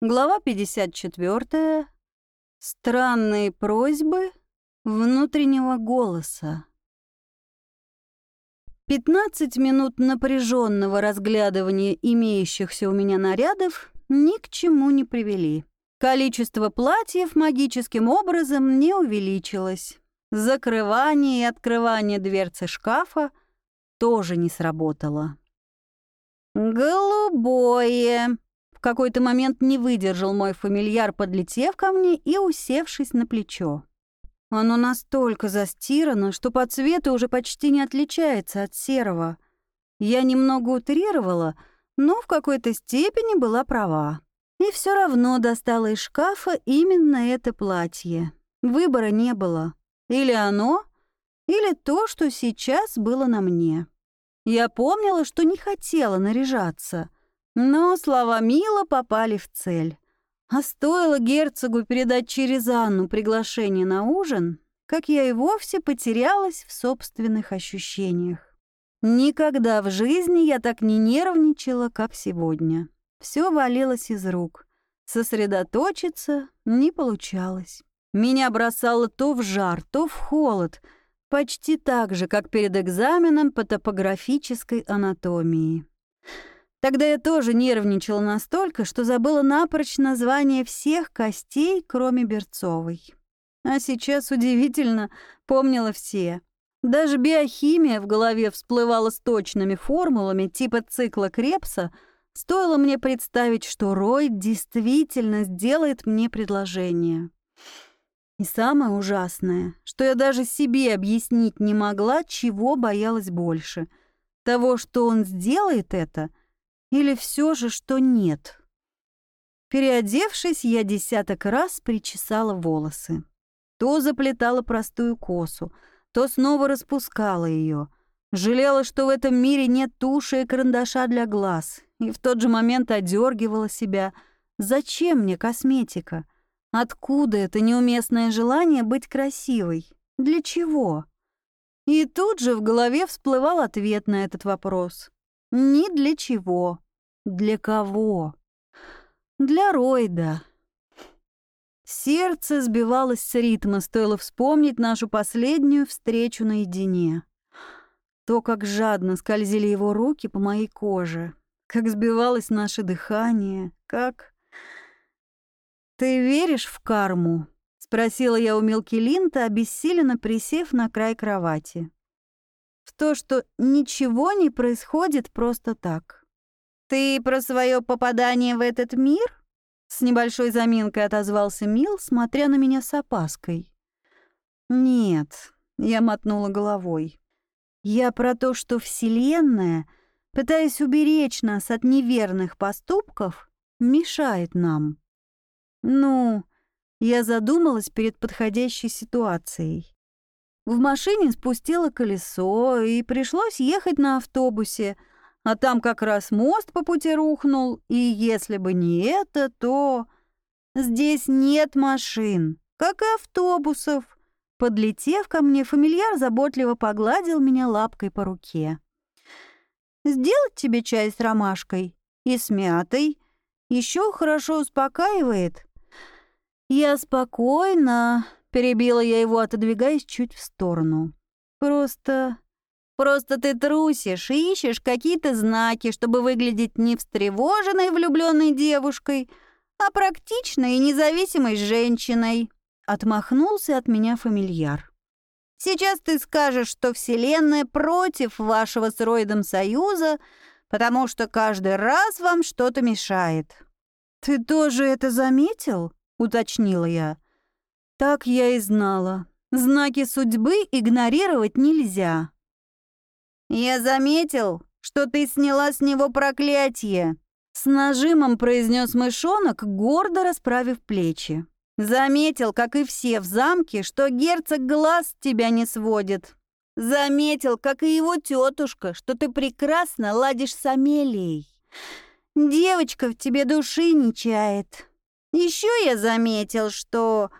Глава 54. Странные просьбы внутреннего голоса. 15 минут напряженного разглядывания имеющихся у меня нарядов ни к чему не привели. Количество платьев магическим образом не увеличилось. Закрывание и открывание дверцы шкафа тоже не сработало. «Голубое!» В какой-то момент не выдержал мой фамильяр, подлетев ко мне и усевшись на плечо. Оно настолько застирано, что по цвету уже почти не отличается от серого. Я немного утрировала, но в какой-то степени была права. И все равно достала из шкафа именно это платье. Выбора не было. Или оно, или то, что сейчас было на мне. Я помнила, что не хотела наряжаться, но слова Мила попали в цель. А стоило герцогу передать через Анну приглашение на ужин, как я и вовсе потерялась в собственных ощущениях. Никогда в жизни я так не нервничала, как сегодня. Все валилось из рук. Сосредоточиться не получалось. Меня бросало то в жар, то в холод, почти так же, как перед экзаменом по топографической анатомии. Тогда я тоже нервничала настолько, что забыла напрочь название всех костей, кроме Берцовой. А сейчас удивительно помнила все. Даже биохимия в голове всплывала с точными формулами типа цикла Крепса, стоило мне представить, что Рой действительно сделает мне предложение. И самое ужасное, что я даже себе объяснить не могла, чего боялась больше. Того, что он сделает это — или все же, что нет? Переодевшись, я десяток раз причесала волосы. То заплетала простую косу, то снова распускала ее. Жалела, что в этом мире нет туши и карандаша для глаз, и в тот же момент одергивала себя. Зачем мне косметика? Откуда это неуместное желание быть красивой? Для чего? И тут же в голове всплывал ответ на этот вопрос. Ни для чего. Для кого? Для Ройда. Сердце сбивалось с ритма, стоило вспомнить нашу последнюю встречу наедине. То, как жадно скользили его руки по моей коже, как сбивалось наше дыхание, как... «Ты веришь в карму?» — спросила я у Мелкилинта, обессиленно присев на край кровати то, что ничего не происходит просто так. «Ты про свое попадание в этот мир?» С небольшой заминкой отозвался Мил, смотря на меня с опаской. «Нет», — я мотнула головой. «Я про то, что Вселенная, пытаясь уберечь нас от неверных поступков, мешает нам». «Ну...» Я задумалась перед подходящей ситуацией. В машине спустило колесо, и пришлось ехать на автобусе, а там как раз мост по пути рухнул, и если бы не это, то... Здесь нет машин, как и автобусов. Подлетев ко мне, фамильяр заботливо погладил меня лапкой по руке. «Сделать тебе чай с ромашкой и с мятой? Еще хорошо успокаивает». «Я спокойно», Перебила я его, отодвигаясь чуть в сторону. «Просто... просто ты трусишь и ищешь какие-то знаки, чтобы выглядеть не встревоженной влюбленной девушкой, а практичной и независимой женщиной», — отмахнулся от меня фамильяр. «Сейчас ты скажешь, что Вселенная против вашего с Ройдом союза, потому что каждый раз вам что-то мешает». «Ты тоже это заметил?» — уточнила я. Так я и знала. Знаки судьбы игнорировать нельзя. «Я заметил, что ты сняла с него проклятие», — с нажимом произнес мышонок, гордо расправив плечи. «Заметил, как и все в замке, что герцог глаз тебя не сводит. Заметил, как и его тетушка, что ты прекрасно ладишь с Амелией. Девочка в тебе души не чает. Еще я заметил, что...»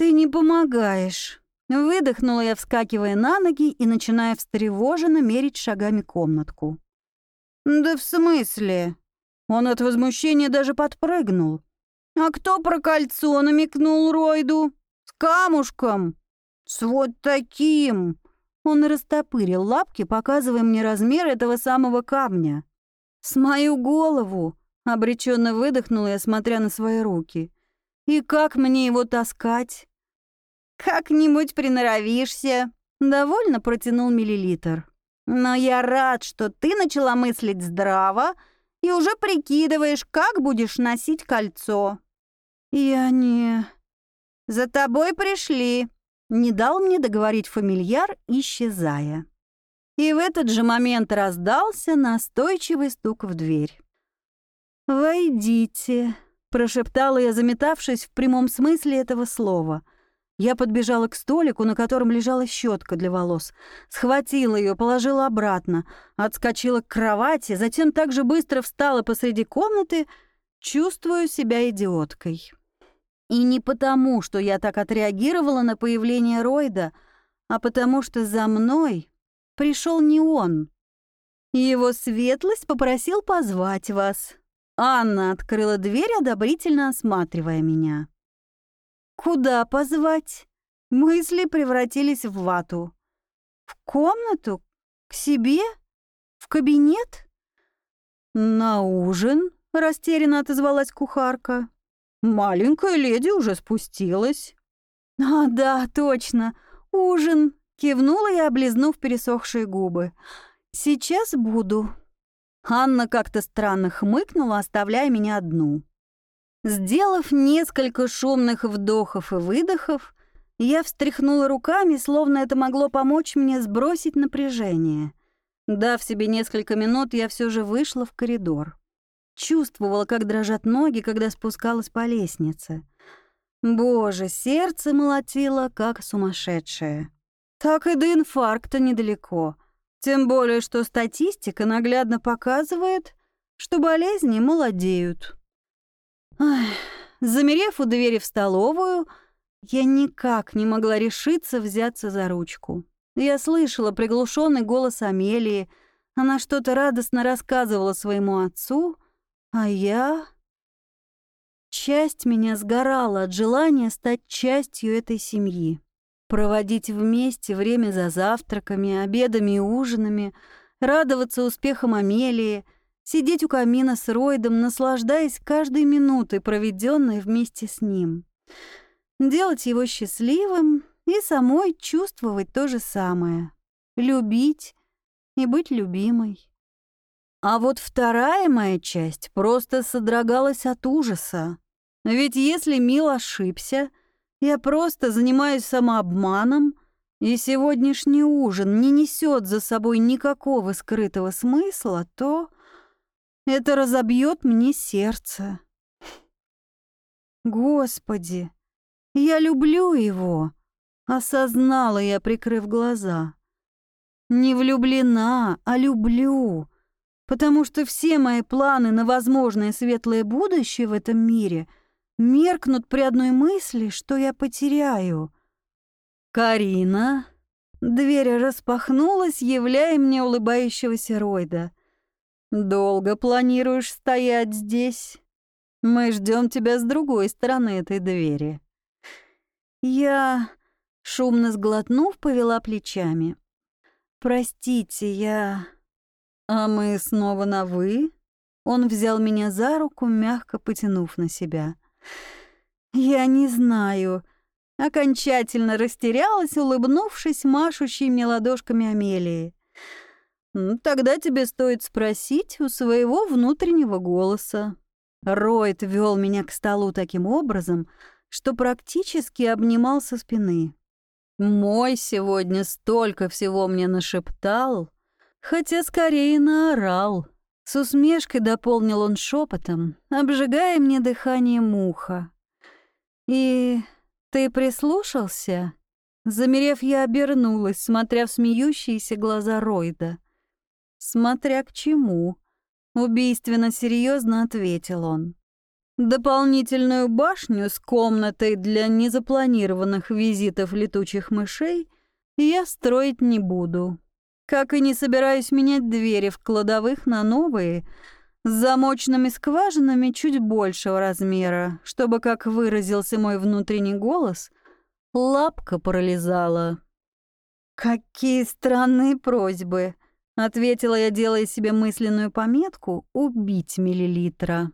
«Ты не помогаешь!» Выдохнула я, вскакивая на ноги и начиная встревоженно мерить шагами комнатку. «Да в смысле?» Он от возмущения даже подпрыгнул. «А кто про кольцо намекнул Ройду? С камушком? С вот таким!» Он растопырил лапки, показывая мне размер этого самого камня. «С мою голову!» — обреченно выдохнула я, смотря на свои руки. «И как мне его таскать?» «Как-нибудь приноровишься», — довольно протянул миллилитр. «Но я рад, что ты начала мыслить здраво и уже прикидываешь, как будешь носить кольцо». «Я не...» «За тобой пришли», — не дал мне договорить фамильяр, исчезая. И в этот же момент раздался настойчивый стук в дверь. «Войдите», — прошептала я, заметавшись в прямом смысле этого слова — я подбежала к столику, на котором лежала щетка для волос, схватила ее, положила обратно, отскочила к кровати, затем так же быстро встала посреди комнаты, чувствую себя идиоткой. И не потому, что я так отреагировала на появление Ройда, а потому что за мной пришел не он. Его светлость попросил позвать вас. Анна открыла дверь, одобрительно осматривая меня. Куда позвать? Мысли превратились в вату. В комнату? К себе? В кабинет? На ужин? Растерянно отозвалась кухарка. Маленькая леди уже спустилась. А, да, точно. Ужин. Кивнула я, облизнув пересохшие губы. Сейчас буду. Анна как-то странно хмыкнула, оставляя меня одну. Сделав несколько шумных вдохов и выдохов, я встряхнула руками, словно это могло помочь мне сбросить напряжение. Дав себе несколько минут, я все же вышла в коридор. Чувствовала, как дрожат ноги, когда спускалась по лестнице. Боже, сердце молотило, как сумасшедшее. Так и до инфаркта недалеко. Тем более, что статистика наглядно показывает, что болезни молодеют. Замерев у двери в столовую, я никак не могла решиться взяться за ручку. Я слышала приглушенный голос Амелии, она что-то радостно рассказывала своему отцу, а я... Часть меня сгорала от желания стать частью этой семьи. Проводить вместе время за завтраками, обедами и ужинами, радоваться успехам Амелии — Сидеть у камина с Ройдом, наслаждаясь каждой минутой, проведенной вместе с ним. Делать его счастливым и самой чувствовать то же самое. Любить и быть любимой. А вот вторая моя часть просто содрогалась от ужаса. Ведь если Мил ошибся, я просто занимаюсь самообманом, и сегодняшний ужин не несет за собой никакого скрытого смысла, то это разобьет мне сердце. Господи, я люблю его, осознала я, прикрыв глаза. Не влюблена, а люблю, потому что все мои планы на возможное светлое будущее в этом мире меркнут при одной мысли, что я потеряю. Карина. Дверь распахнулась, являя мне улыбающегося Ройда. «Долго планируешь стоять здесь? Мы ждем тебя с другой стороны этой двери». Я, шумно сглотнув, повела плечами. «Простите, я...» «А мы снова на «вы»?» Он взял меня за руку, мягко потянув на себя. «Я не знаю». Окончательно растерялась, улыбнувшись машущей мне ладошками Амелии. Ну, тогда тебе стоит спросить у своего внутреннего голоса. Ройд вел меня к столу таким образом, что практически обнимал со спины. Мой сегодня столько всего мне нашептал, хотя скорее наорал. С усмешкой дополнил он шепотом, обжигая мне дыхание муха. «И ты прислушался?» Замерев, я обернулась, смотря в смеющиеся глаза Ройда — «Смотря к чему», — убийственно серьезно ответил он. «Дополнительную башню с комнатой для незапланированных визитов летучих мышей я строить не буду. Как и не собираюсь менять двери в кладовых на новые, с замочными скважинами чуть большего размера, чтобы, как выразился мой внутренний голос, лапка пролезала. «Какие странные просьбы!» — ответила я, делая себе мысленную пометку «убить миллилитра».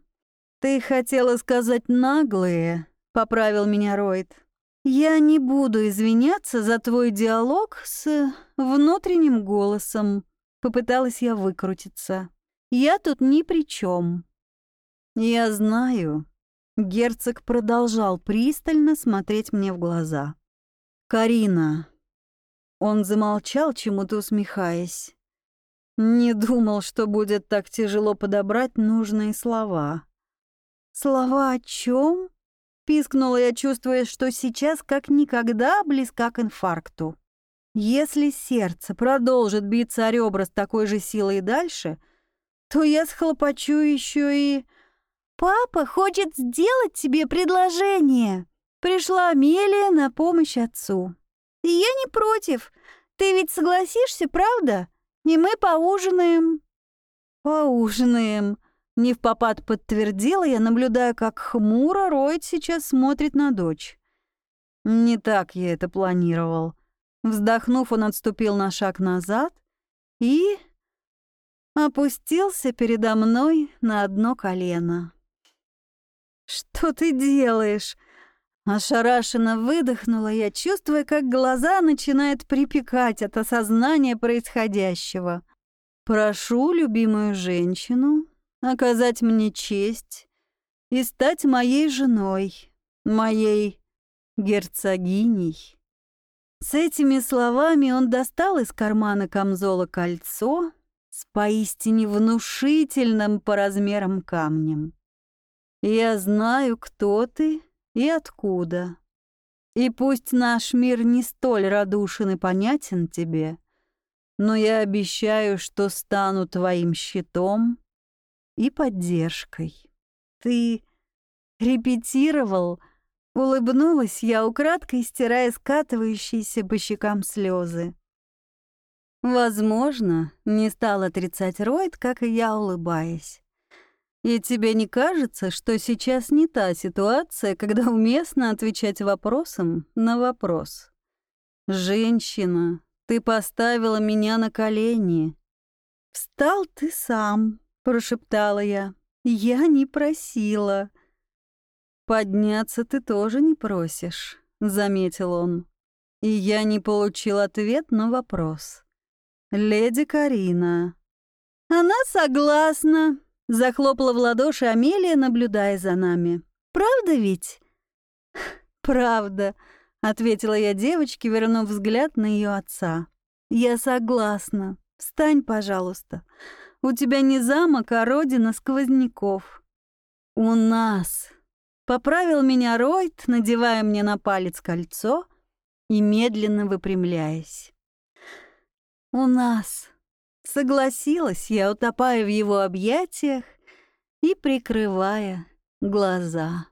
«Ты хотела сказать наглые», — поправил меня Ройд. «Я не буду извиняться за твой диалог с внутренним голосом», — попыталась я выкрутиться. «Я тут ни при чем». «Я знаю». Герцог продолжал пристально смотреть мне в глаза. «Карина». Он замолчал, чему-то усмехаясь. Не думал, что будет так тяжело подобрать нужные слова. «Слова о чем? Пискнула я, чувствуя, что сейчас как никогда близка к инфаркту. Если сердце продолжит биться о ребра с такой же силой и дальше, то я схлопочу еще и... «Папа хочет сделать тебе предложение!» Пришла Амелия на помощь отцу. «И я не против. Ты ведь согласишься, правда? И мы поужинаем». «Поужинаем», не в попад подтвердила я, наблюдая, как хмуро Ройд сейчас смотрит на дочь. Не так я это планировал. Вздохнув, он отступил на шаг назад и опустился передо мной на одно колено. «Что ты делаешь?» Ошарашенно выдохнула я, чувствуя, как глаза начинают припекать от осознания происходящего. «Прошу любимую женщину оказать мне честь и стать моей женой, моей герцогиней. С этими словами он достал из кармана камзола кольцо с поистине внушительным по размерам камнем. «Я знаю, кто ты и откуда. И пусть наш мир не столь радушен и понятен тебе, но я обещаю, что стану твоим щитом и поддержкой. Ты репетировал, улыбнулась я украдкой, стирая скатывающиеся по щекам слезы. Возможно, не стал отрицать Ройд, как и я, улыбаясь. И тебе не кажется, что сейчас не та ситуация, когда уместно отвечать вопросом на вопрос? Женщина, ты поставила меня на колени. Встал ты сам, прошептала я. «Я не просила». «Подняться ты тоже не просишь», — заметил он. И я не получил ответ на вопрос. «Леди Карина». «Она согласна», — захлопала в ладоши Амелия, наблюдая за нами. «Правда ведь?» «Правда», — ответила я девочке, вернув взгляд на ее отца. «Я согласна. Встань, пожалуйста. У тебя не замок, а родина сквозняков. У нас. Поправил меня Ройд, надевая мне на палец кольцо и медленно выпрямляясь. У нас. Согласилась я, утопая в его объятиях и прикрывая глаза.